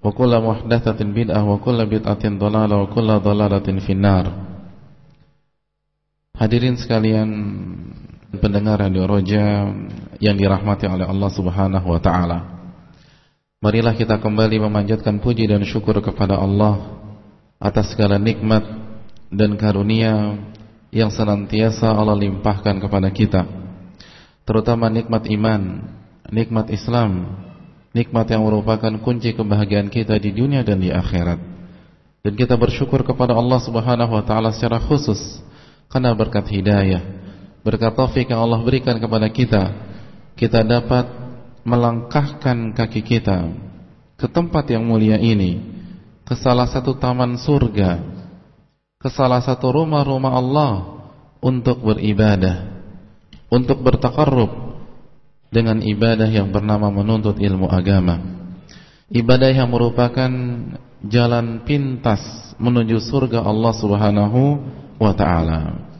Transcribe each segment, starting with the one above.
Muhdatsatin bid'ah wa kullu bid'atin dhalalah wa kullu dhalalatin finnar Hadirin sekalian pendengar Radio Roja yang dirahmati oleh Allah Subhanahu wa taala. Marilah kita kembali memanjatkan puji dan syukur kepada Allah atas segala nikmat dan karunia yang senantiasa Allah limpahkan kepada kita. Terutama nikmat iman, nikmat Islam, nikmat yang merupakan kunci kebahagiaan kita di dunia dan di akhirat. Dan kita bersyukur kepada Allah Subhanahu wa taala secara khusus karena berkat hidayah, berkat taufik yang Allah berikan kepada kita, kita dapat melangkahkan kaki kita ke tempat yang mulia ini, ke salah satu taman surga, ke salah satu rumah-rumah Allah untuk beribadah, untuk bertakarrub dengan ibadah yang bernama menuntut ilmu agama. Ibadah yang merupakan jalan pintas menuju surga Allah Subhanahu wa taala.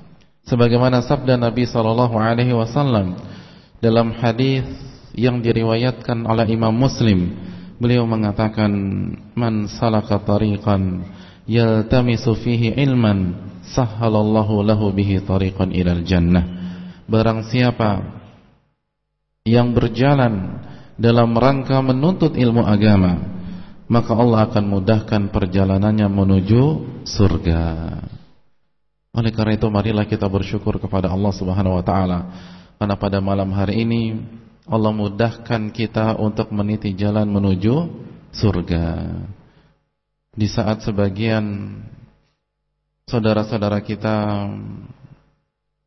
Sebagaimana sabda Nabi sallallahu alaihi wasallam dalam hadis yang diriwayatkan oleh Imam Muslim, beliau mengatakan man salaka tariqan yaltamisu fihi ilman sahhalallahu lahu bihi tariqan ilal jannah. Barang siapa yang berjalan dalam rangka menuntut ilmu agama maka Allah akan mudahkan perjalanannya menuju surga. Oleh karena itu marilah kita bersyukur kepada Allah Subhanahu wa taala. Karena pada malam hari ini Allah mudahkan kita untuk meniti jalan menuju surga. Di saat sebagian saudara-saudara kita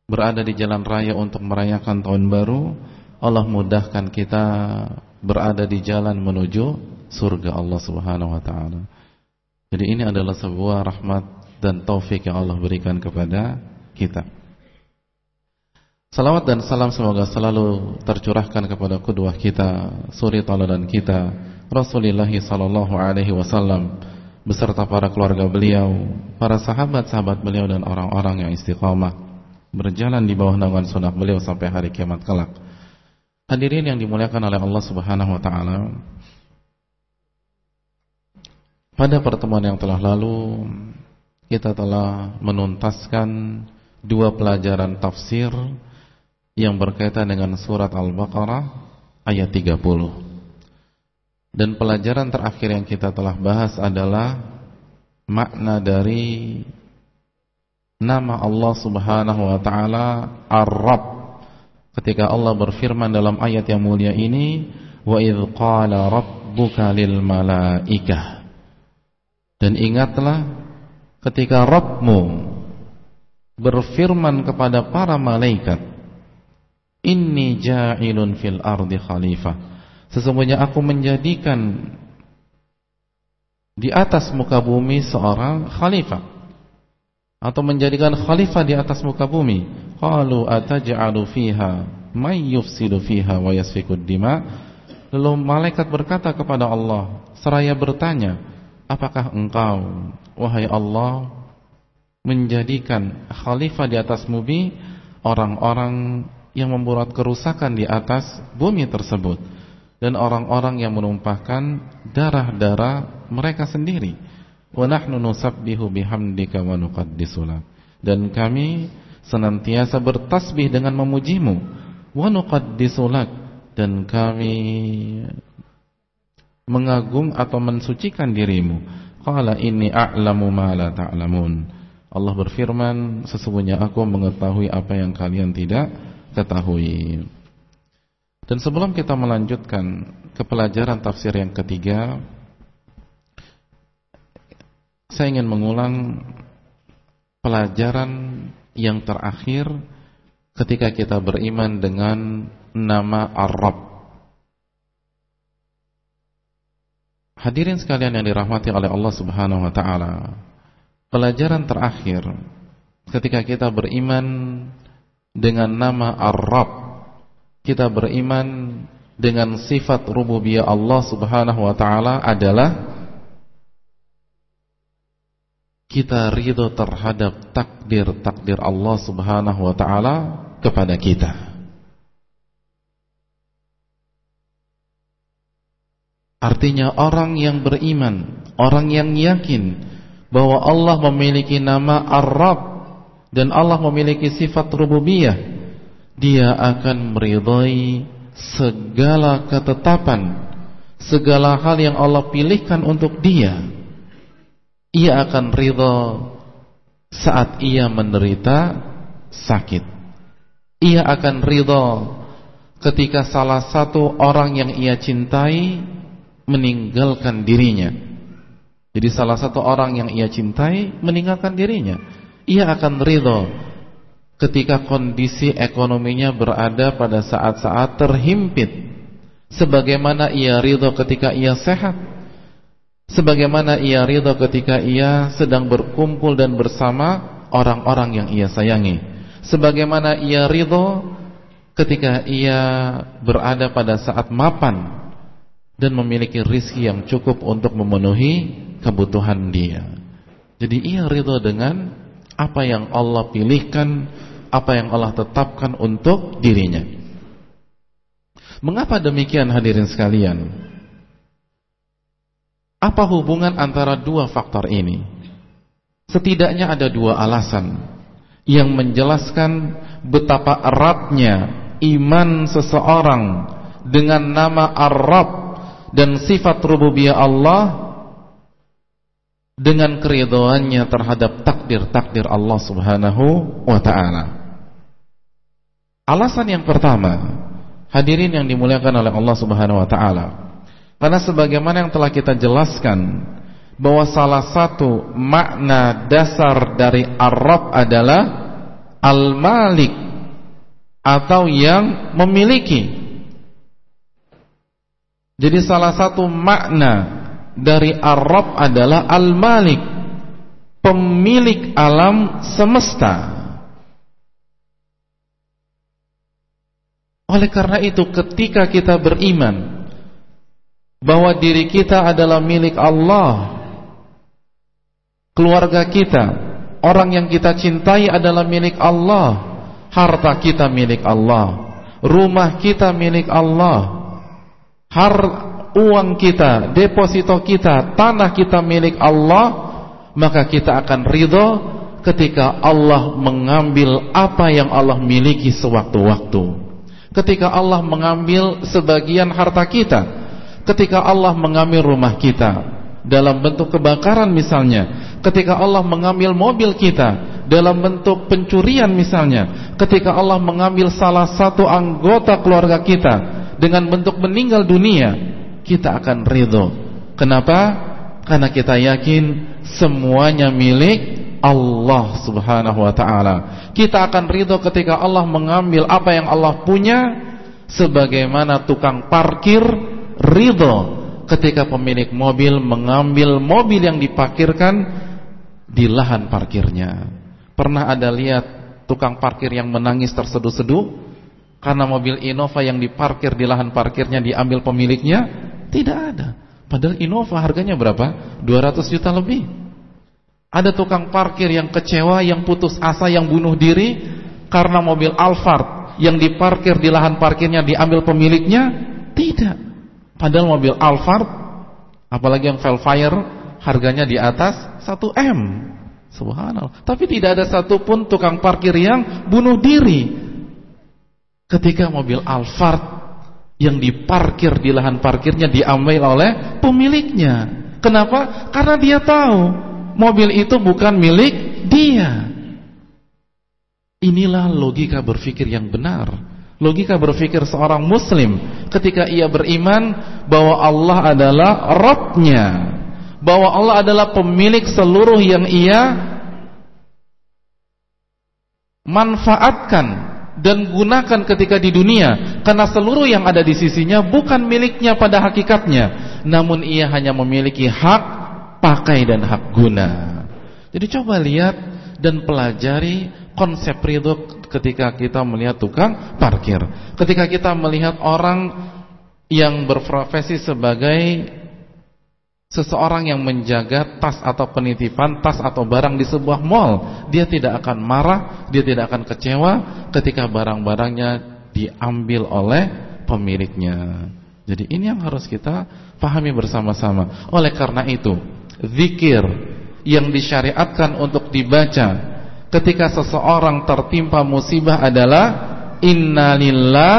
berada di jalan raya untuk merayakan tahun baru Allah mudahkan kita berada di jalan menuju surga Allah Subhanahu wa taala. Jadi ini adalah sebuah rahmat dan taufik yang Allah berikan kepada kita. Salawat dan salam semoga selalu tercurahkan kepada kedua kita, suri tauladan kita, Rasulullah sallallahu alaihi wasallam beserta para keluarga beliau, para sahabat-sahabat beliau dan orang-orang yang istiqamah berjalan di bawah naungan sunnah beliau sampai hari kiamat kelak. Hadirin yang dimuliakan oleh Allah Subhanahu wa taala. Pada pertemuan yang telah lalu kita telah menuntaskan dua pelajaran tafsir yang berkaitan dengan surat Al-Baqarah ayat 30. Dan pelajaran terakhir yang kita telah bahas adalah makna dari nama Allah Subhanahu wa taala Ar-Rabb ketika Allah berfirman dalam ayat yang mulia ini wa idz qala rabbuka lil malaikah. Dan ingatlah ketika Rabbmu berfirman kepada para malaikat inni ja'ilun fil ardi khalifah. Sesungguhnya aku menjadikan di atas muka bumi seorang khalifah atau menjadikan khalifah di atas muka bumi Qalu ataj'alu fiha may yufsidu fiha wa yasfikud dima. Lalu malaikat berkata kepada Allah seraya bertanya, "Apakah engkau wahai Allah menjadikan khalifah di atas bumi orang-orang yang membuat kerusakan di atas bumi tersebut dan orang-orang yang menumpahkan darah-darah mereka sendiri. Wa nahnu nusabbihu bihamdika wa nuqaddisu Dan kami senantiasa bertasbih dengan memujimu wa nuqaddisu dan kami mengagum atau mensucikan dirimu. Qala inni a'lamu ma la ta'lamun. Allah berfirman, sesungguhnya aku mengetahui apa yang kalian tidak ketahui. Dan sebelum kita melanjutkan ke pelajaran tafsir yang ketiga, saya ingin mengulang pelajaran yang terakhir ketika kita beriman dengan nama Ar-Rabb. Hadirin sekalian yang dirahmati oleh Allah Subhanahu wa taala. Pelajaran terakhir ketika kita beriman dengan nama Ar-Rabb kita beriman dengan sifat rububiyah Allah Subhanahu wa taala adalah kita ridho terhadap takdir-takdir Allah Subhanahu wa taala kepada kita. Artinya orang yang beriman, orang yang yakin bahwa Allah memiliki nama Ar-Rabb dan Allah memiliki sifat rububiyah dia akan meridhai segala ketetapan segala hal yang Allah pilihkan untuk dia ia akan ridha saat ia menderita sakit. Ia akan ridha ketika salah satu orang yang ia cintai meninggalkan dirinya. Jadi salah satu orang yang ia cintai meninggalkan dirinya. Ia akan ridho ketika kondisi ekonominya berada pada saat-saat terhimpit. Sebagaimana ia ridho ketika ia sehat sebagaimana ia ridho ketika ia sedang berkumpul dan bersama orang-orang yang ia sayangi sebagaimana ia ridho ketika ia berada pada saat mapan dan memiliki rizki yang cukup untuk memenuhi kebutuhan dia. Jadi ia ridho dengan apa yang Allah pilihkan, apa yang Allah tetapkan untuk dirinya. Mengapa demikian hadirin sekalian? Apa hubungan antara dua faktor ini? Setidaknya ada dua alasan yang menjelaskan betapa eratnya iman seseorang dengan nama Ar-Rabb dan sifat rububiyah Allah dengan keridhaannya terhadap takdir-takdir Allah Subhanahu wa taala. Alasan yang pertama, hadirin yang dimuliakan oleh Allah Subhanahu wa taala. Karena sebagaimana yang telah kita jelaskan bahwa salah satu makna dasar dari Arab adalah Al-Malik atau yang memiliki. Jadi salah satu makna dari Arab adalah Al-Malik Pemilik alam semesta Oleh karena itu ketika kita beriman Bahwa diri kita adalah milik Allah. Keluarga kita Orang yang kita cintai adalah milik Allah. Harta kita milik Allah. Rumah kita milik Allah. Harta uang kita, deposito kita, tanah kita milik Allah, maka kita akan ridho ketika Allah mengambil apa yang Allah miliki sewaktu-waktu. Ketika Allah mengambil sebagian harta kita, ketika Allah mengambil rumah kita dalam bentuk kebakaran misalnya, ketika Allah mengambil mobil kita dalam bentuk pencurian misalnya, ketika Allah mengambil salah satu anggota keluarga kita dengan bentuk meninggal dunia, kita akan ridho. Kenapa? Karena kita yakin semuanya milik Allah Subhanahu wa taala. Kita akan ridho ketika Allah mengambil apa yang Allah punya sebagaimana tukang parkir ridho ketika pemilik mobil mengambil mobil yang diparkirkan di lahan parkirnya. Pernah ada lihat tukang parkir yang menangis terseduh-seduh karena mobil Innova yang diparkir di lahan parkirnya diambil pemiliknya? Tidak ada. Padahal Innova harganya berapa? 200 juta lebih. Ada tukang parkir yang kecewa, yang putus asa, yang bunuh diri karena mobil Alphard yang diparkir di lahan parkirnya diambil pemiliknya? Tidak. Padahal mobil Alphard apalagi yang Velfire harganya di atas 1 M. Subhanallah. Tapi tidak ada satupun tukang parkir yang bunuh diri ketika mobil Alphard yang diparkir di lahan parkirnya diambil oleh pemiliknya. Kenapa? Karena dia tahu mobil itu bukan milik dia. Inilah logika berpikir yang benar. Logika berpikir seorang muslim ketika ia beriman bahwa Allah adalah Rabbnya. Bahwa Allah adalah pemilik seluruh yang ia manfaatkan dan gunakan ketika di dunia karena seluruh yang ada di sisinya bukan miliknya pada hakikatnya namun ia hanya memiliki hak pakai dan hak guna jadi coba lihat dan pelajari konsep ridho ketika kita melihat tukang parkir. Ketika kita melihat orang yang berprofesi sebagai seseorang yang menjaga tas atau penitipan tas atau barang di sebuah mall, dia tidak akan marah, dia tidak akan kecewa ketika barang-barangnya diambil oleh pemiliknya. Jadi ini yang harus kita pahami bersama-sama. Oleh karena itu, zikir yang disyariatkan untuk dibaca ketika seseorang tertimpa musibah adalah innalillah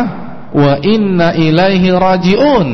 wa inna ilaihi rajiun.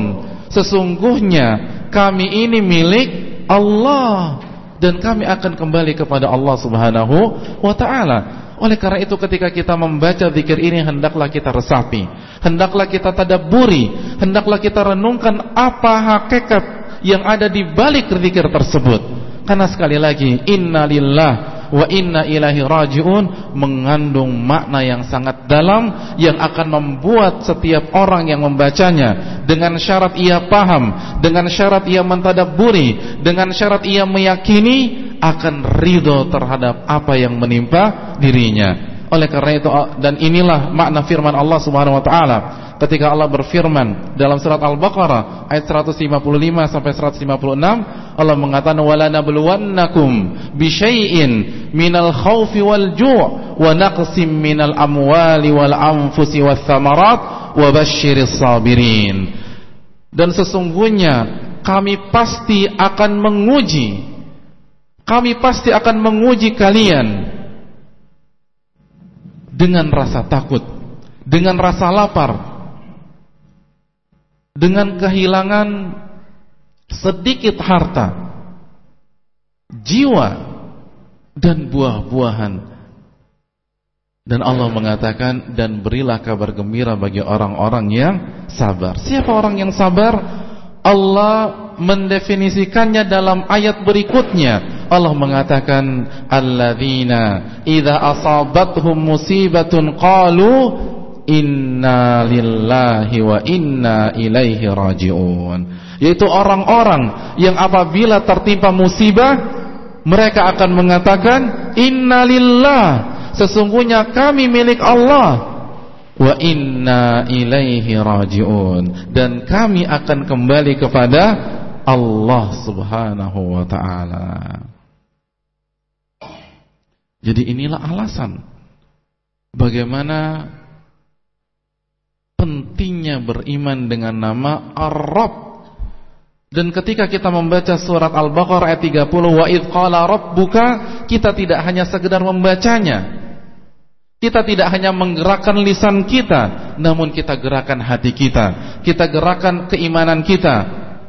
Sesungguhnya kami ini milik Allah dan kami akan kembali kepada Allah Subhanahu wa taala. Oleh karena itu ketika kita membaca zikir ini hendaklah kita resapi, hendaklah kita tadabburi, hendaklah kita renungkan apa hakikat yang ada di balik zikir tersebut. Karena sekali lagi innalillah wa inna ilahi rajiun mengandung makna yang sangat dalam yang akan membuat setiap orang yang membacanya dengan syarat ia paham, dengan syarat ia mentadabburi, dengan syarat ia meyakini akan ridho terhadap apa yang menimpa dirinya. Oleh karena itu dan inilah makna firman Allah Subhanahu wa taala. Ketika Allah berfirman dalam surat Al-Baqarah ayat 155 sampai 156 Allah mengatakan wala nabluwannakum bisyai'in minal khaufi wal ju' wa naqsim minal amwali wal anfusi wath thamarat wa basyiris sabirin. Dan sesungguhnya kami pasti akan menguji kami pasti akan menguji kalian dengan rasa takut dengan rasa lapar dengan kehilangan sedikit harta, jiwa dan buah-buahan. Dan Allah mengatakan dan berilah kabar gembira bagi orang-orang yang sabar. Siapa orang yang sabar? Allah mendefinisikannya dalam ayat berikutnya. Allah mengatakan alladzina idza asabathum musibatun qalu inna lillahi wa inna ilaihi rajiun yaitu orang-orang yang apabila tertimpa musibah mereka akan mengatakan inna lillah sesungguhnya kami milik Allah wa inna ilaihi rajiun dan kami akan kembali kepada Allah Subhanahu wa taala. Jadi inilah alasan bagaimana pentingnya beriman dengan nama Ar-Rabb. Dan ketika kita membaca surat Al-Baqarah ayat 30 wa id qala rabbuka, kita tidak hanya sekedar membacanya. Kita tidak hanya menggerakkan lisan kita, namun kita gerakan hati kita. Kita gerakan keimanan kita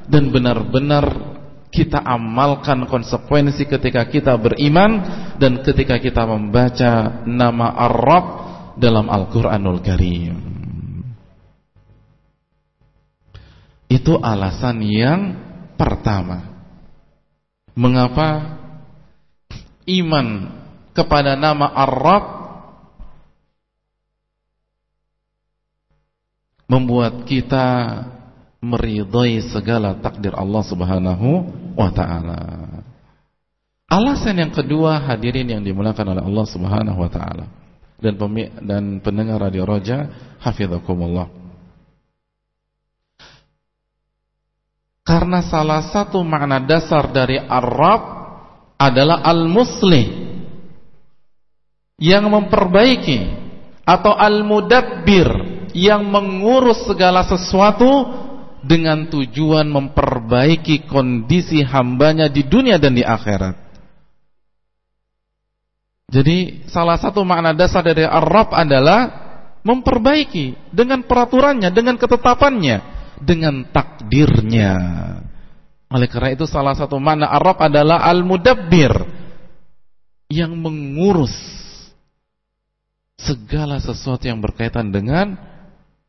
dan benar-benar kita amalkan konsekuensi ketika kita beriman dan ketika kita membaca nama Ar-Rabb dalam Al-Qur'anul Karim. Itu alasan yang pertama. Mengapa iman kepada nama Ar-Rabb membuat kita meridai segala takdir Allah Subhanahu wa taala. Alasan yang kedua hadirin yang dimulakan oleh Allah Subhanahu wa taala dan dan pendengar radio Roja hafizakumullah. Karena salah satu makna dasar dari Arab adalah al-muslih yang memperbaiki atau al-mudabbir yang mengurus segala sesuatu dengan tujuan memperbaiki kondisi hambanya di dunia dan di akhirat. Jadi salah satu makna dasar dari Ar-Rabb adalah memperbaiki dengan peraturannya, dengan ketetapannya, dengan takdirnya. Oleh karena itu salah satu makna Ar-Rabb adalah Al-Mudabbir yang mengurus segala sesuatu yang berkaitan dengan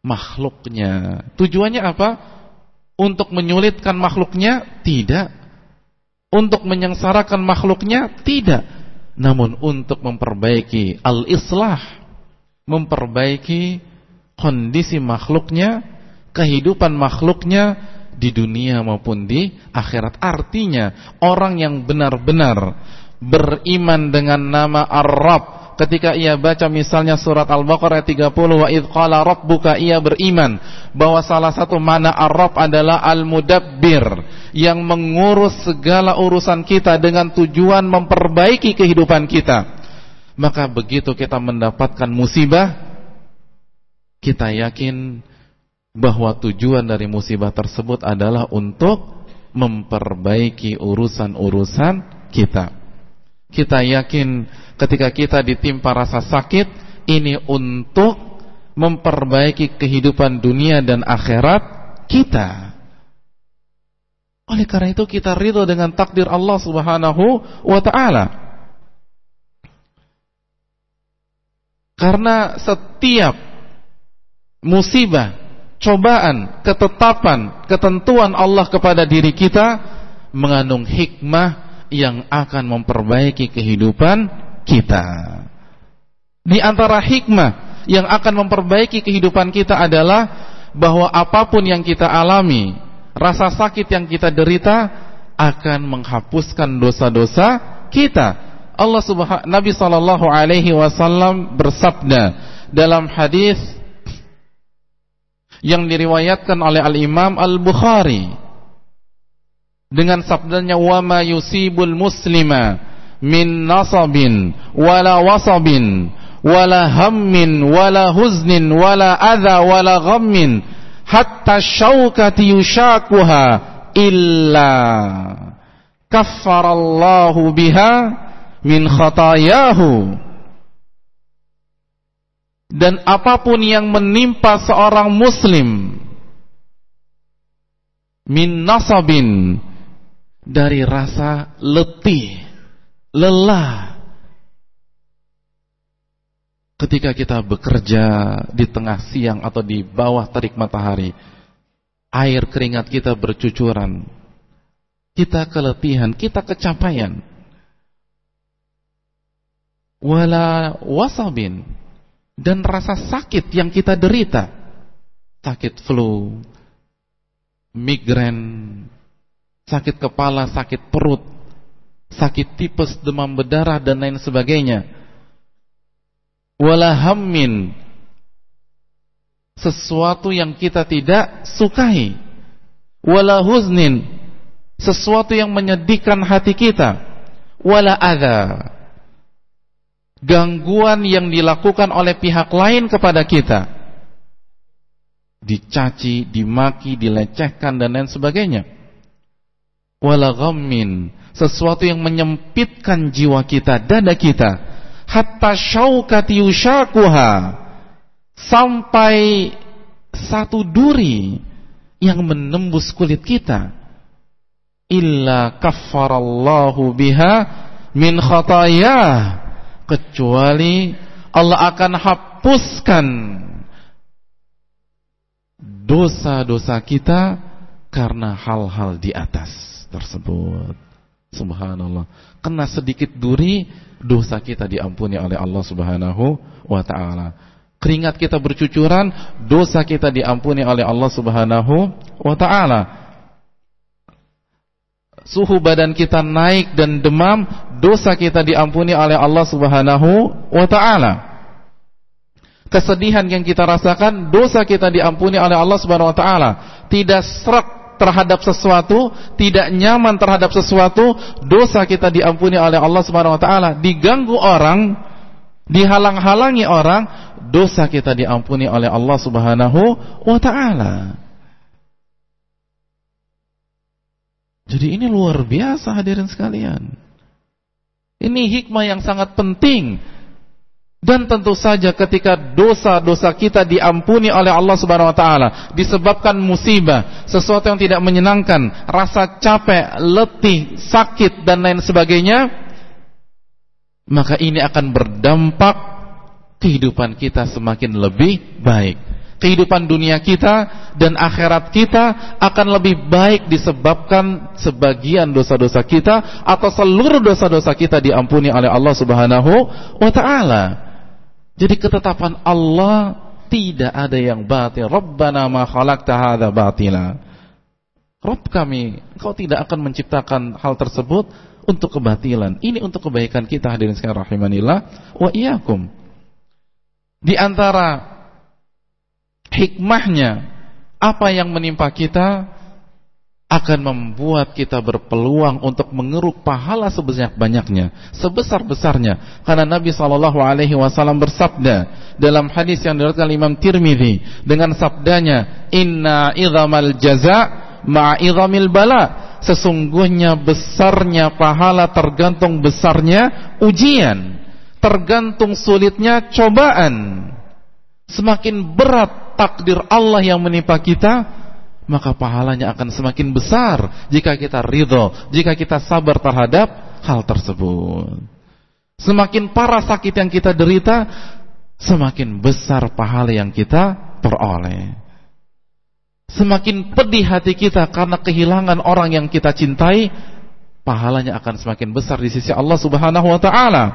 makhluknya. Tujuannya apa? Untuk menyulitkan makhluknya? Tidak. Untuk menyengsarakan makhluknya? Tidak namun untuk memperbaiki al-islah, memperbaiki kondisi makhluknya, kehidupan makhluknya di dunia maupun di akhirat. Artinya orang yang benar-benar beriman dengan nama Ar-Rabb ketika ia baca misalnya surat Al-Baqarah 30 wa idh qala rabbuka ia beriman bahwa salah satu mana Ar-Rabb adalah Al-Mudabbir yang mengurus segala urusan kita dengan tujuan memperbaiki kehidupan kita. Maka begitu kita mendapatkan musibah kita yakin bahwa tujuan dari musibah tersebut adalah untuk memperbaiki urusan-urusan kita. Kita yakin ketika kita ditimpa rasa sakit ini untuk memperbaiki kehidupan dunia dan akhirat kita. Oleh karena itu kita ridho dengan takdir Allah Subhanahu wa taala. Karena setiap musibah, cobaan, ketetapan, ketentuan Allah kepada diri kita mengandung hikmah yang akan memperbaiki kehidupan kita. Di antara hikmah yang akan memperbaiki kehidupan kita adalah bahwa apa pun yang kita alami, rasa sakit yang kita derita akan menghapuskan dosa-dosa kita. Allah Subhanahu Nabi sallallahu alaihi wasallam bersabda dalam hadis yang diriwayatkan oleh Al-Imam Al-Bukhari dengan sabdanya wa ma yusibul muslima min nasabin wala wasabin wala hammin wala huznin wala adha wala ghammin hatta syaukati yushakuha illa kaffarallahu biha min khatayahu. Dan apa pun yang menimpa seorang muslim min nasabin dari rasa letih lelah. Ketika kita bekerja di tengah siang atau di bawah terik matahari air keringat kita bercucuran kita keletihan, kita kecapaian wala wasabin dan rasa sakit yang kita derita. Sakit flu migrain sakit kepala, sakit perut sakit tipes, demam berdarah dan lain sebagainya. Wala hammin sesuatu yang kita tidak sukai. Wala huznin sesuatu yang menyedihkan hati kita. Wala adha gangguan yang dilakukan oleh pihak lain kepada kita. Dicaci, dimaki, dilecehkan dan lain sebagainya. Wala ghammin. Sesuatu yang menyempitkan jiwa kita, dada kita, hatta syaukati yushakuha. Sampai satu duri yang menembus kulit kita. Illa kaffarallahu biha min khatayah. Kecuali Allah akan hapuskan dosa-dosa kita karena hal-hal di atas tersebut Subhanallah. Kena sedikit duri, dosa kita diampuni oleh Allah Subhanahu wa taala. Keringat kita bercucuran, dosa kita diampuni oleh Allah Subhanahu wa taala. Suhu badan kita naik dan demam, dosa kita diampuni oleh Allah Subhanahu wa taala. Kesedihan yang kita rasakan, dosa kita diampuni oleh Allah Subhanahu wa taala. Tidak serak terhadap sesuatu, tidak nyaman terhadap sesuatu, dosa kita diampuni oleh Allah Subhanahu wa taala. Diganggu orang, dihalang-halangi orang, dosa kita diampuni oleh Allah Subhanahu wa taala. Jadi ini luar biasa hadirin sekalian. Ini hikmah yang sangat penting. Dan tentu saja ketika dosa-dosa kita diampuni oleh Allah Subhanahu wa taala disebabkan musibah, sesuatu yang tidak menyenangkan, rasa capek, letih, sakit dan lain sebagainya, maka ini akan berdampak kehidupan kita semakin lebih baik kehidupan dunia kita dan akhirat kita akan lebih baik disebabkan sebagian dosa-dosa kita atau seluruh dosa-dosa kita diampuni oleh Allah Subhanahu wa taala. Jadi ketetapan Allah tidak ada yang batil. Rabbana ma khalaqta hadza batila. Rabb kami, Engkau tidak akan menciptakan hal tersebut untuk kebatilan. Ini untuk kebaikan kita hadirin sekalian rahimanillah wa iyyakum. Di antara hikmahnya apa yang menimpa kita akan membuat kita berpeluang untuk mengeruk pahala sebanyak-banyaknya, sebesar-besarnya. Karena Nabi Shallallahu Alaihi Wasallam bersabda dalam hadis yang diriwayatkan Imam Tirmidzi dengan sabdanya, Inna idhamal jaza ma'idhamil bala. Sesungguhnya besarnya pahala tergantung besarnya ujian, tergantung sulitnya cobaan. Semakin berat takdir Allah yang menimpa kita, maka pahalanya akan semakin besar jika kita ridho, jika kita sabar terhadap hal tersebut. Semakin parah sakit yang kita derita, semakin besar pahala yang kita peroleh. Semakin pedih hati kita karena kehilangan orang yang kita cintai, pahalanya akan semakin besar di sisi Allah Subhanahu wa taala.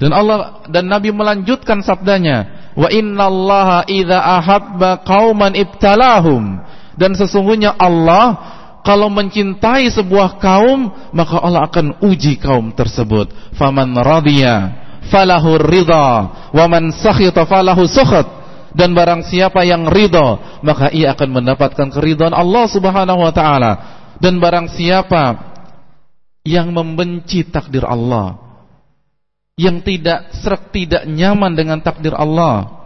Dan Allah dan Nabi melanjutkan sabdanya, "Wa innallaha idza ahabba qauman ibtalahum." Dan sesungguhnya Allah kalau mencintai sebuah kaum, maka Allah akan uji kaum tersebut. Faman radiya falahu ridha, wa man sakhita falahu sukhat. Dan barang siapa yang ridha, maka ia akan mendapatkan keridhaan Allah Subhanahu wa taala. Dan barang siapa yang membenci takdir Allah, yang tidak serak tidak nyaman dengan takdir Allah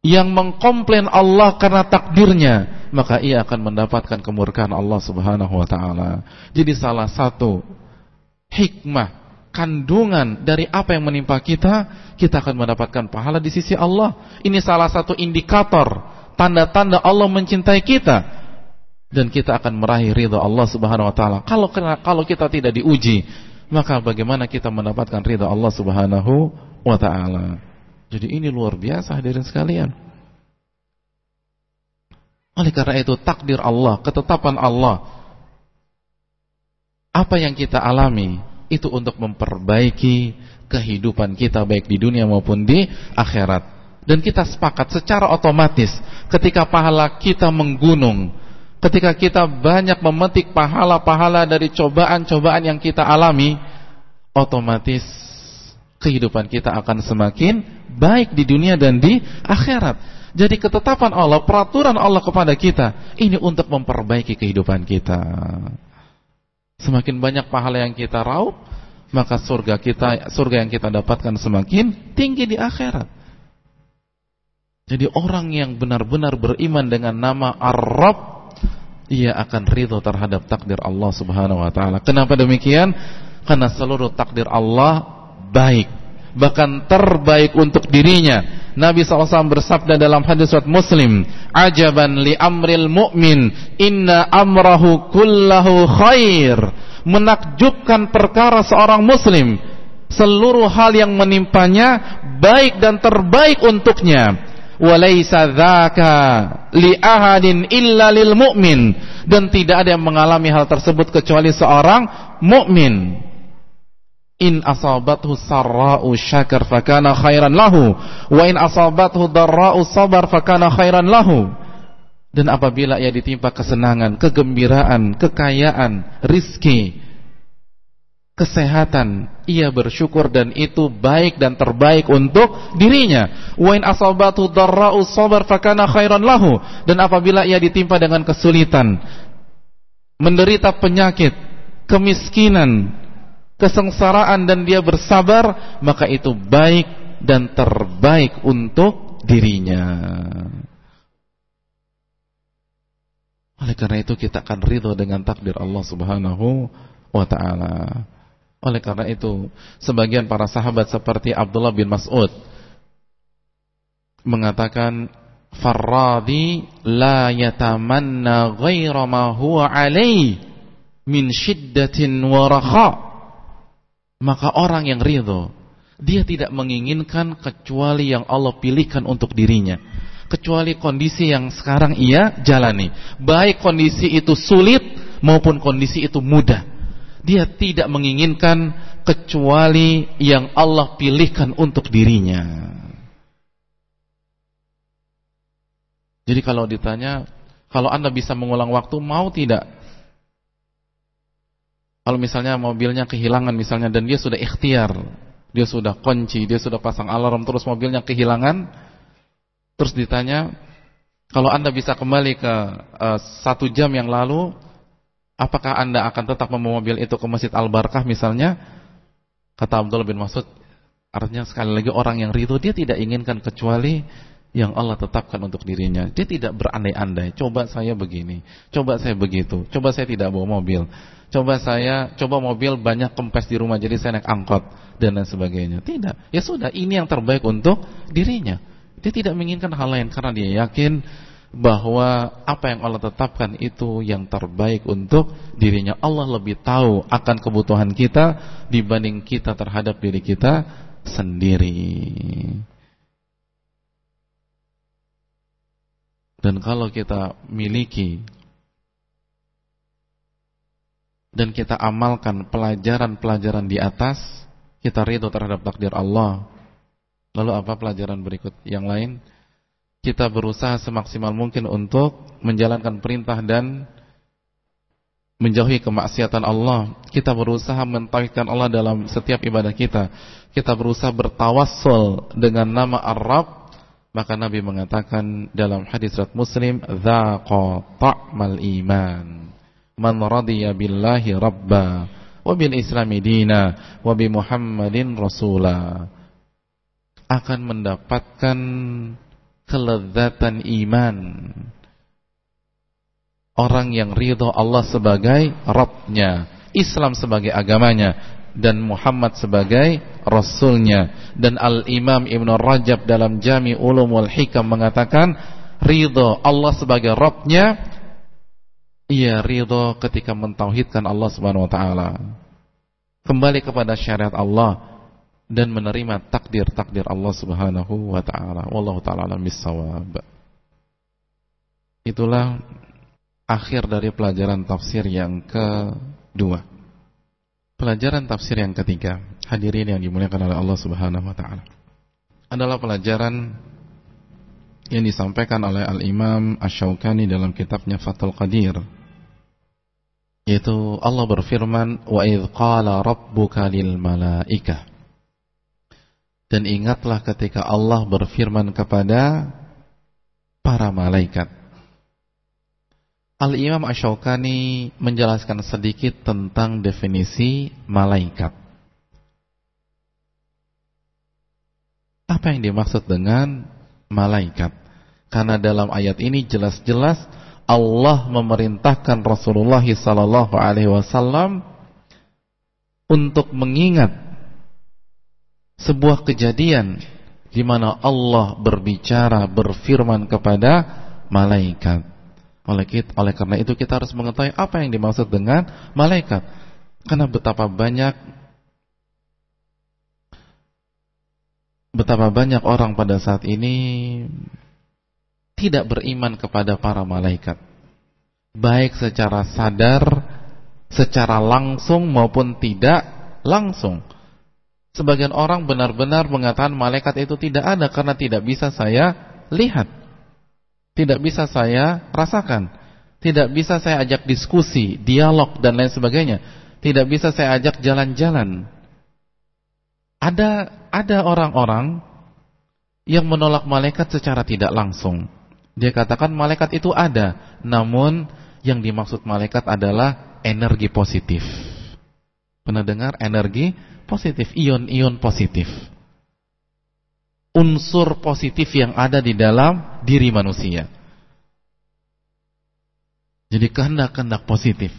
yang mengkomplain Allah karena takdirnya maka ia akan mendapatkan kemurkaan Allah Subhanahu wa taala. Jadi salah satu hikmah kandungan dari apa yang menimpa kita, kita akan mendapatkan pahala di sisi Allah. Ini salah satu indikator tanda-tanda Allah mencintai kita dan kita akan meraih ridha Allah Subhanahu wa taala. Kalau kalau kita tidak diuji, maka bagaimana kita mendapatkan ridha Allah Subhanahu wa taala. Jadi ini luar biasa hadirin sekalian. Oleh karena itu takdir Allah, ketetapan Allah apa yang kita alami itu untuk memperbaiki kehidupan kita baik di dunia maupun di akhirat. Dan kita sepakat secara otomatis ketika pahala kita menggunung ketika kita banyak memetik pahala-pahala dari cobaan-cobaan yang kita alami, otomatis kehidupan kita akan semakin baik di dunia dan di akhirat. Jadi ketetapan Allah, peraturan Allah kepada kita ini untuk memperbaiki kehidupan kita. Semakin banyak pahala yang kita raup, maka surga kita surga yang kita dapatkan semakin tinggi di akhirat. Jadi orang yang benar-benar beriman dengan nama Ar-Rabb ia akan ridho terhadap takdir Allah Subhanahu wa taala. Kenapa demikian? Karena seluruh takdir Allah baik, bahkan terbaik untuk dirinya. Nabi SAW bersabda dalam hadis surat Muslim, "Ajaban li amril mu'min, inna amrahu kullahu khair." Menakjubkan perkara seorang muslim, seluruh hal yang menimpanya baik dan terbaik untuknya walaysa dzaka li ahadin illa lil mu'min dan tidak ada yang mengalami hal tersebut kecuali seorang mukmin in asabathu sarra'u syakar fakana khairan lahu wa in asabathu darra'u sabar fakana khairan lahu dan apabila ia ditimpa kesenangan, kegembiraan, kekayaan, rizki, kesehatan, ia bersyukur dan itu baik dan terbaik untuk dirinya. Wa in asabatu darra'u sabar fakana khairan lahu. Dan apabila ia ditimpa dengan kesulitan, menderita penyakit, kemiskinan, kesengsaraan dan dia bersabar, maka itu baik dan terbaik untuk dirinya. Oleh karena itu kita akan ridho dengan takdir Allah Subhanahu wa taala. Oleh karena itu, sebagian para sahabat seperti Abdullah bin Mas'ud mengatakan Farradi la yatamanna ghaira ma huwa alaih min shiddatin wa raha' Maka orang yang ridho Dia tidak menginginkan kecuali yang Allah pilihkan untuk dirinya. Kecuali kondisi yang sekarang ia jalani. Baik kondisi itu sulit maupun kondisi itu mudah. Dia tidak menginginkan kecuali yang Allah pilihkan untuk dirinya. Jadi kalau ditanya Kalau anda bisa mengulang waktu Mau tidak kalau misalnya mobilnya kehilangan misalnya dan dia sudah ikhtiar, dia sudah kunci, dia sudah pasang alarm terus mobilnya kehilangan, terus ditanya, kalau anda bisa kembali ke uh, satu jam yang lalu, apakah anda akan tetap membawa mobil itu ke Masjid Al Barkah misalnya? Kata Abdullah bin Mas'ud, artinya sekali lagi orang yang ridho dia tidak inginkan kecuali yang Allah tetapkan untuk dirinya. Dia tidak berandai-andai. Coba saya begini, coba saya begitu, coba saya tidak bawa mobil. Coba saya, coba mobil banyak kempes di rumah jadi saya naik angkot dan lain sebagainya. Tidak. Ya sudah, ini yang terbaik untuk dirinya. Dia tidak menginginkan hal lain karena dia yakin bahwa apa yang Allah tetapkan itu yang terbaik untuk dirinya. Allah lebih tahu akan kebutuhan kita dibanding kita terhadap diri kita sendiri. Dan kalau kita miliki dan kita amalkan pelajaran-pelajaran di atas, kita ridho terhadap takdir Allah. Lalu apa pelajaran berikut yang lain? Kita berusaha semaksimal mungkin untuk menjalankan perintah dan menjauhi kemaksiatan Allah. Kita berusaha mentauhidkan Allah dalam setiap ibadah kita. Kita berusaha bertawassul dengan nama Ar-Rabb. Maka Nabi mengatakan dalam hadis riwayat Muslim, "Dzaqa ta'mal iman." Man radiya billahi rabba wa bil islami dina wa bi muhammadin rasula. Akan mendapatkan kelezatan iman. Orang yang ridho Allah sebagai Rabbnya Islam sebagai agamanya dan Muhammad sebagai Rasulnya. Dan Al-Imam Ibn Rajab dalam Jami Ulumul Hikam mengatakan ridho Allah sebagai Rabbnya ia ridho ketika mentauhidkan Allah Subhanahu wa taala. Kembali kepada syariat Allah dan menerima takdir-takdir Allah Subhanahu wa taala. Wallahu taala alam bisawab. Itulah akhir dari pelajaran tafsir yang kedua. Pelajaran tafsir yang ketiga, hadirin yang dimuliakan oleh Allah Subhanahu wa taala. Adalah pelajaran yang disampaikan oleh Al-Imam Asy-Syaukani dalam kitabnya Fathul Qadir yaitu Allah berfirman wa idz qala rabbuka lil malaikah dan ingatlah ketika Allah berfirman kepada para malaikat. Al-Imam Ash-Shawqani menjelaskan sedikit tentang definisi malaikat. Apa yang dimaksud dengan malaikat? Karena dalam ayat ini jelas-jelas Allah memerintahkan Rasulullah sallallahu alaihi wasallam untuk mengingat sebuah kejadian di mana Allah berbicara berfirman kepada malaikat. Oleh kita, oleh karena itu kita harus mengetahui apa yang dimaksud dengan malaikat. Karena betapa banyak betapa banyak orang pada saat ini tidak beriman kepada para malaikat. Baik secara sadar secara langsung maupun tidak langsung. Sebagian orang benar-benar mengatakan malaikat itu tidak ada karena tidak bisa saya lihat. Tidak bisa saya rasakan. Tidak bisa saya ajak diskusi dialog dan lain sebagainya. Tidak bisa saya ajak jalan-jalan. Ada ada orang-orang yang menolak malaikat secara tidak langsung dia katakan malaikat itu ada, namun yang dimaksud malaikat adalah energi positif. Pernah dengar energi positif, ion-ion positif. Unsur positif yang ada di dalam diri manusia. Jadi kehendak-kehendak positif.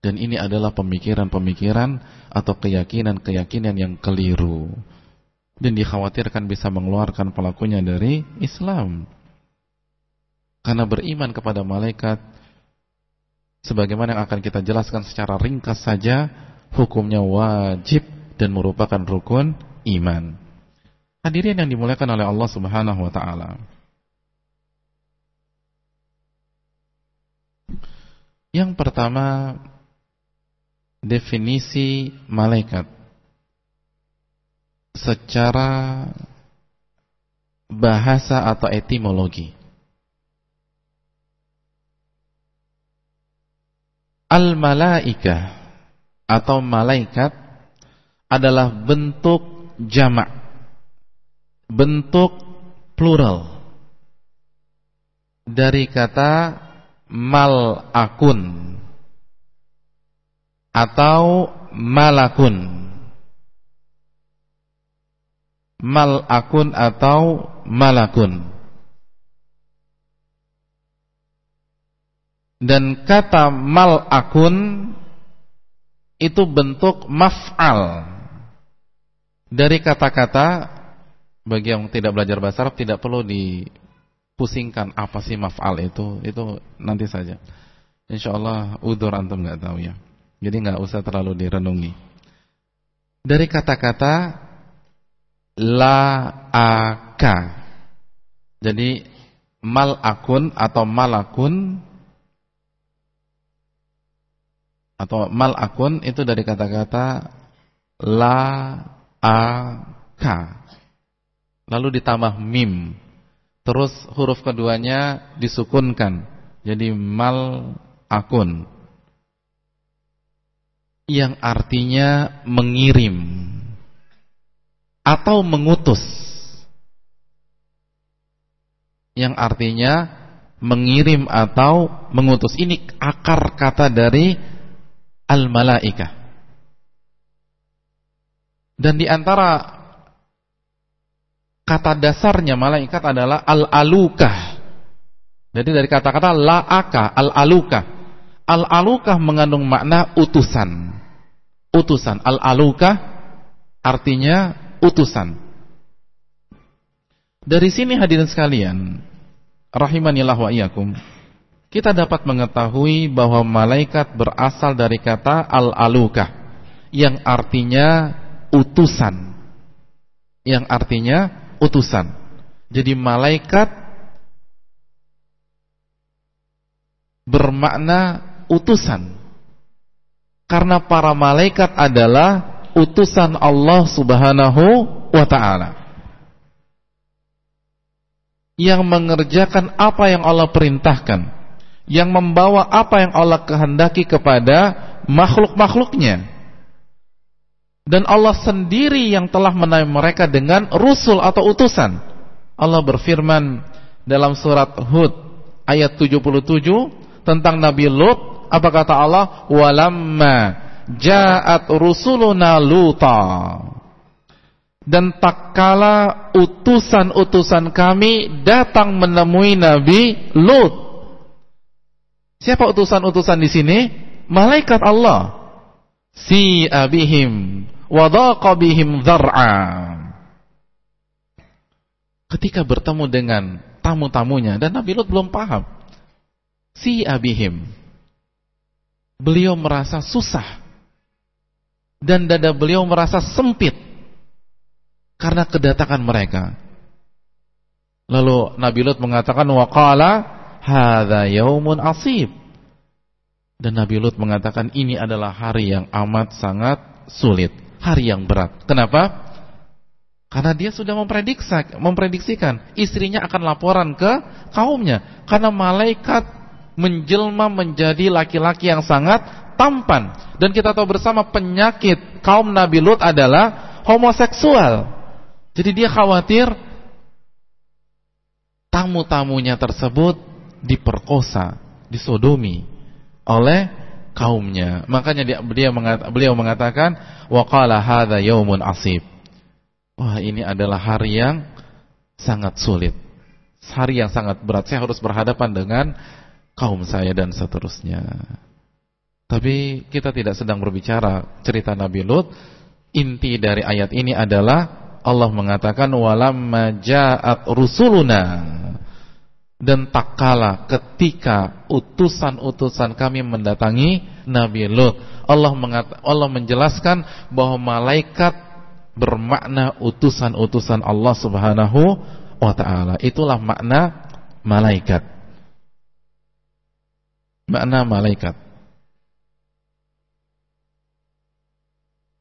Dan ini adalah pemikiran-pemikiran atau keyakinan-keyakinan yang keliru. Dan dikhawatirkan bisa mengeluarkan pelakunya dari Islam. Karena beriman kepada malaikat sebagaimana yang akan kita jelaskan secara ringkas saja, hukumnya wajib dan merupakan rukun iman. Hadirin yang dimuliakan oleh Allah Subhanahu wa taala. Yang pertama definisi malaikat secara bahasa atau etimologi. Al-malaikah atau malaikat adalah bentuk jamak. Bentuk plural dari kata malakun atau malakun. Malakun atau malakun. Dan kata malakun itu bentuk maf'al. Dari kata-kata bagi yang tidak belajar bahasa Arab tidak perlu dipusingkan apa sih maf'al itu. Itu nanti saja. Insyaallah udur antum nggak tahu ya. Jadi nggak usah terlalu direnungi. Dari kata-kata la aka jadi malakun atau malakun atau mal akun itu dari kata-kata la a ka lalu ditambah mim. Terus huruf keduanya disukunkan jadi mal akun. Yang artinya mengirim atau mengutus yang artinya mengirim atau mengutus ini akar kata dari al-malaikah. Dan di antara kata dasarnya malaikat adalah al-alukah. Jadi dari kata-kata la'aka, al-alukah. Al-alukah mengandung makna utusan. Utusan. Al-alukah artinya utusan. Dari sini hadirin sekalian, rahimanillah wa iyyakum kita dapat mengetahui bahwa malaikat berasal dari kata al-alukah yang artinya utusan. Yang artinya utusan. Jadi malaikat bermakna utusan. Karena para malaikat adalah utusan Allah Subhanahu wa taala. Yang mengerjakan apa yang Allah perintahkan yang membawa apa yang Allah kehendaki kepada makhluk-makhluknya. Dan Allah sendiri yang telah menaik mereka dengan rusul atau utusan. Allah berfirman dalam surat Hud ayat 77 tentang Nabi Lut, apa kata Allah? Walamma ja'at rusuluna luta. Dan tak kala utusan-utusan kami datang menemui Nabi Lut Siapa utusan-utusan di sini? Malaikat Allah. Si abihim wadaqa bihim dzar'a. Ketika bertemu dengan tamu-tamunya dan Nabi Lut belum paham. Si abihim. Beliau merasa susah. Dan dada beliau merasa sempit karena kedatangan mereka. Lalu Nabi Lut mengatakan waqala hadza yaumun asib. Dan Nabi Lut mengatakan ini adalah hari yang amat sangat sulit, hari yang berat. Kenapa? Karena dia sudah memprediksikan istrinya akan laporan ke kaumnya. Karena malaikat menjelma menjadi laki-laki yang sangat tampan. Dan kita tahu bersama penyakit kaum Nabi Lut adalah homoseksual. Jadi dia khawatir tamu-tamunya tersebut diperkosa, disodomi oleh kaumnya. Makanya dia, beliau, mengatakan, beliau mengatakan waqala hadza yaumun asib. Wah, ini adalah hari yang sangat sulit. Hari yang sangat berat. Saya harus berhadapan dengan kaum saya dan seterusnya. Tapi kita tidak sedang berbicara cerita Nabi Lut. Inti dari ayat ini adalah Allah mengatakan walamma ja'at rusuluna dan tak kala ketika utusan-utusan kami mendatangi Nabi Lut Allah Allah menjelaskan bahwa malaikat bermakna utusan-utusan Allah Subhanahu wa taala itulah makna malaikat makna malaikat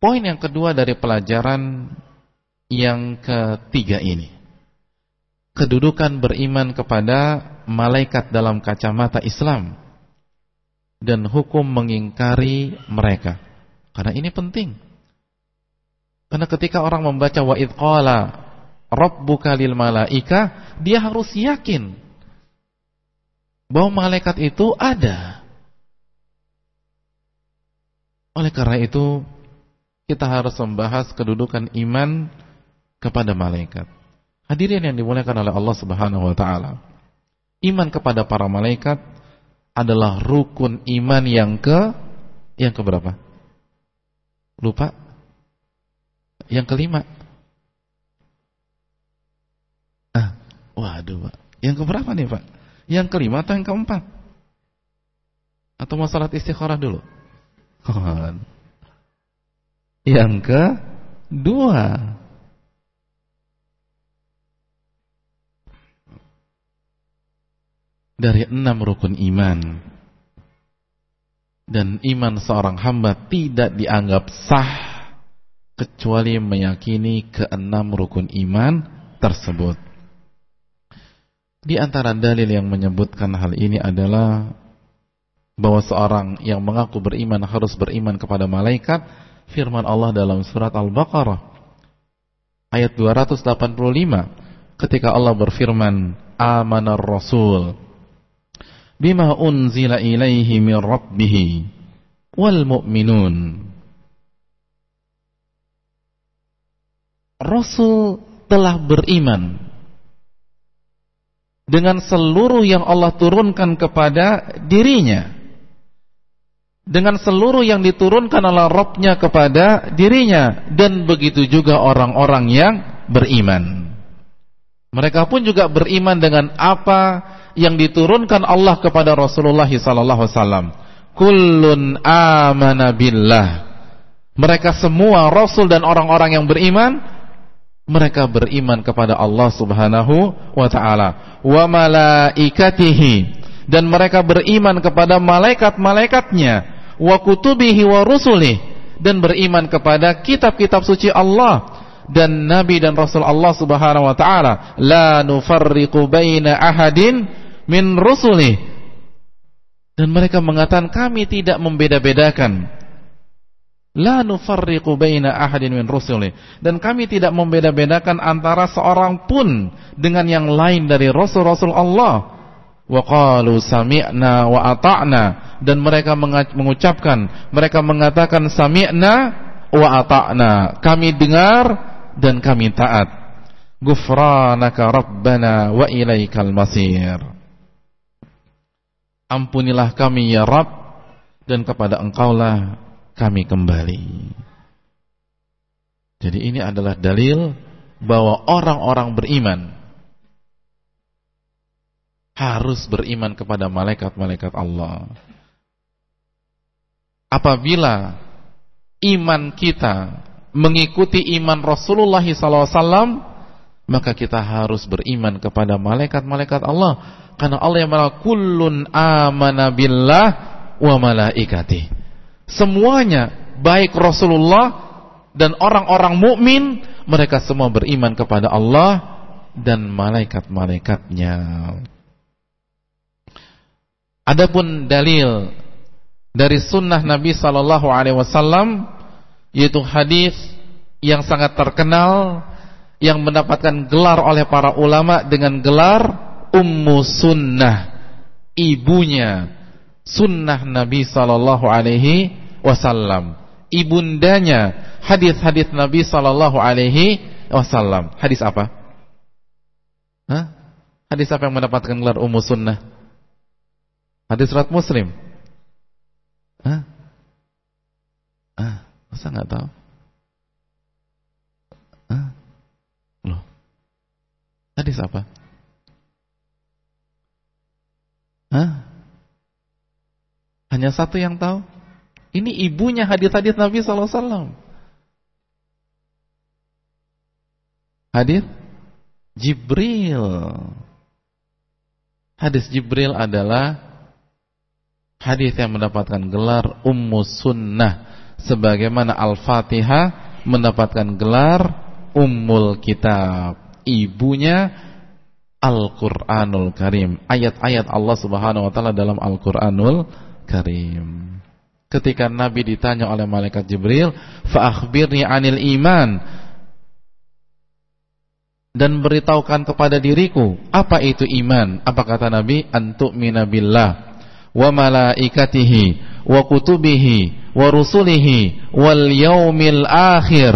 poin yang kedua dari pelajaran yang ketiga ini kedudukan beriman kepada malaikat dalam kacamata Islam dan hukum mengingkari mereka. Karena ini penting. Karena ketika orang membaca wa id qala rabbuka lil malaika, dia harus yakin bahwa malaikat itu ada. Oleh karena itu, kita harus membahas kedudukan iman kepada malaikat. Hadirin yang dimuliakan oleh Allah Subhanahu wa taala. Iman kepada para malaikat adalah rukun iman yang ke yang ke berapa? Lupa? Yang kelima. Ah, waduh, Pak. Yang keberapa nih, Pak? Yang kelima atau yang keempat? Atau masalah istikharah dulu? yang kedua. dari enam rukun iman dan iman seorang hamba tidak dianggap sah kecuali meyakini keenam rukun iman tersebut. Di antara dalil yang menyebutkan hal ini adalah bahwa seorang yang mengaku beriman harus beriman kepada malaikat firman Allah dalam surat Al-Baqarah ayat 285 ketika Allah berfirman amanar rasul bima unzila ilaihi min rabbih wal mu'minun. Rasul telah beriman dengan seluruh yang Allah turunkan kepada dirinya dengan seluruh yang diturunkan oleh Rabbnya kepada dirinya dan begitu juga orang-orang yang beriman mereka pun juga beriman dengan apa yang diturunkan Allah kepada Rasulullah alaihi wasallam. Kullun amana. Mereka semua rasul dan orang-orang yang beriman mereka beriman kepada Allah Subhanahu wa taala. Wa malaikatihi. Dan mereka beriman kepada malaikat-malaikatnya. Wa kutubihi wa rusulih dan beriman kepada kitab-kitab suci Allah dan nabi dan rasul Allah Subhanahu wa taala. La nufarriqu baina ahadin min rusuli dan mereka mengatakan kami tidak membeda-bedakan la nufarriqu baina ahadin min rusuli. Dan kami tidak membeda-bedakan antara seorang pun dengan yang lain dari rasul-rasul Allah. Wa qalu sami'na wa ata'na. Dan mereka mengucapkan mereka mengatakan sami'na wa ata'na. Kami dengar dan kami taat. Gufranaka rabbana wa ilaikal masir. Ampunilah kami ya Rabb dan kepada Engkaulah kami kembali. Jadi ini adalah dalil bahwa orang-orang beriman harus beriman kepada malaikat-malaikat Allah. Apabila iman kita mengikuti iman Rasulullah SAW, maka kita harus beriman kepada malaikat-malaikat Allah karena Allah yang maha kullun amana billah wa malaikati. Semuanya baik Rasulullah dan orang-orang mukmin mereka semua beriman kepada Allah dan malaikat-malaikatnya. Adapun dalil dari sunnah Nabi Sallallahu Alaihi Wasallam yaitu hadis yang sangat terkenal yang mendapatkan gelar oleh para ulama dengan gelar Ummu Sunnah Ibunya sunnah Nabi sallallahu alaihi wasallam. Ibundanya hadis-hadis Nabi sallallahu alaihi wasallam. Hadis apa? Hah? Hadis apa yang mendapatkan gelar ummu sunnah? Hadis surat Muslim. Hah? Ah, masa nggak tahu? Hah? Loh. Hadis apa? Hah? Hanya satu yang tahu? Ini ibunya hadis-hadis Nabi SAW. Hadis Jibril. Hadis Jibril adalah hadis yang mendapatkan gelar Ummu Sunnah sebagaimana Al-Fatihah mendapatkan gelar Ummul Kitab. Ibunya Al-Qur'anul Karim. Ayat-ayat Allah Subhanahu wa taala dalam Al-Qur'anul Karim. Ketika Nabi ditanya oleh malaikat Jibril, "Fa akhbirni 'anil iman." Dan beritahukan kepada diriku, apa itu iman? Apa kata Nabi? Antu'mina billah wa malaikatihi wa kutubihi wa rusulihi wal yaumil akhir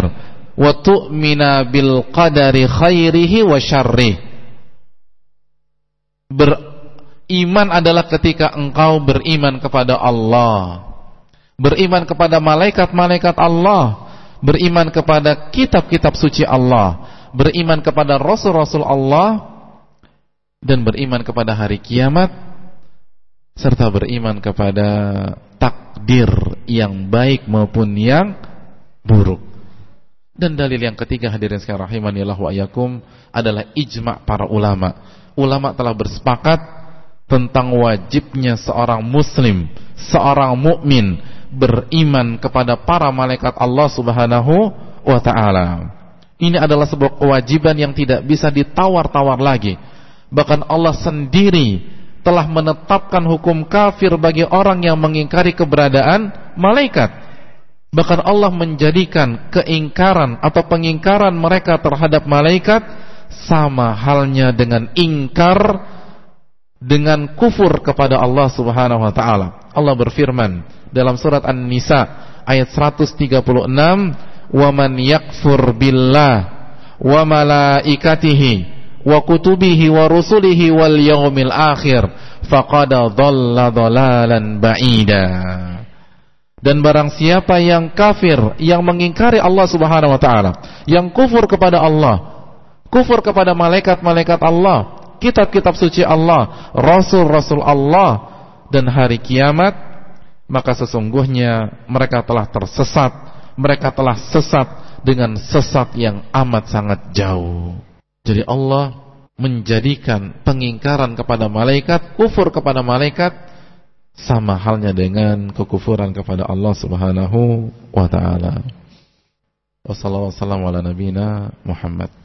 wa tu'mina bil qadari khairihi wa syarrih beriman adalah ketika engkau beriman kepada Allah. Beriman kepada malaikat-malaikat Allah. Beriman kepada kitab-kitab suci Allah. Beriman kepada rasul-rasul Allah. Dan beriman kepada hari kiamat. Serta beriman kepada takdir yang baik maupun yang buruk. Dan dalil yang ketiga hadirin sekalian rahimanillah wa ayakum adalah ijma' para ulama. Ulama telah bersepakat tentang wajibnya seorang muslim, seorang mukmin beriman kepada para malaikat Allah Subhanahu wa taala. Ini adalah sebuah kewajiban yang tidak bisa ditawar-tawar lagi. Bahkan Allah sendiri telah menetapkan hukum kafir bagi orang yang mengingkari keberadaan malaikat. Bahkan Allah menjadikan keingkaran atau pengingkaran mereka terhadap malaikat sama halnya dengan ingkar dengan kufur kepada Allah Subhanahu wa taala. Allah berfirman dalam surat An-Nisa ayat 136, "Wa man yakfur billah wa malaikatihi wa kutubihi wa rusulihi wal yaumil akhir faqad dhalla dhalalan ba'ida dan barang siapa yang kafir yang mengingkari Allah Subhanahu wa taala yang kufur kepada Allah kufur kepada malaikat-malaikat Allah kitab-kitab suci Allah rasul-rasul Allah dan hari kiamat maka sesungguhnya mereka telah tersesat mereka telah sesat dengan sesat yang amat sangat jauh jadi Allah menjadikan pengingkaran kepada malaikat, kufur kepada malaikat sama halnya dengan kekufuran kepada Allah Subhanahu wa taala. Wassalamualaikum warahmatullahi wabarakatuh.